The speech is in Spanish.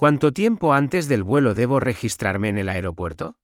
¿Cuánto tiempo antes del vuelo debo registrarme en el aeropuerto?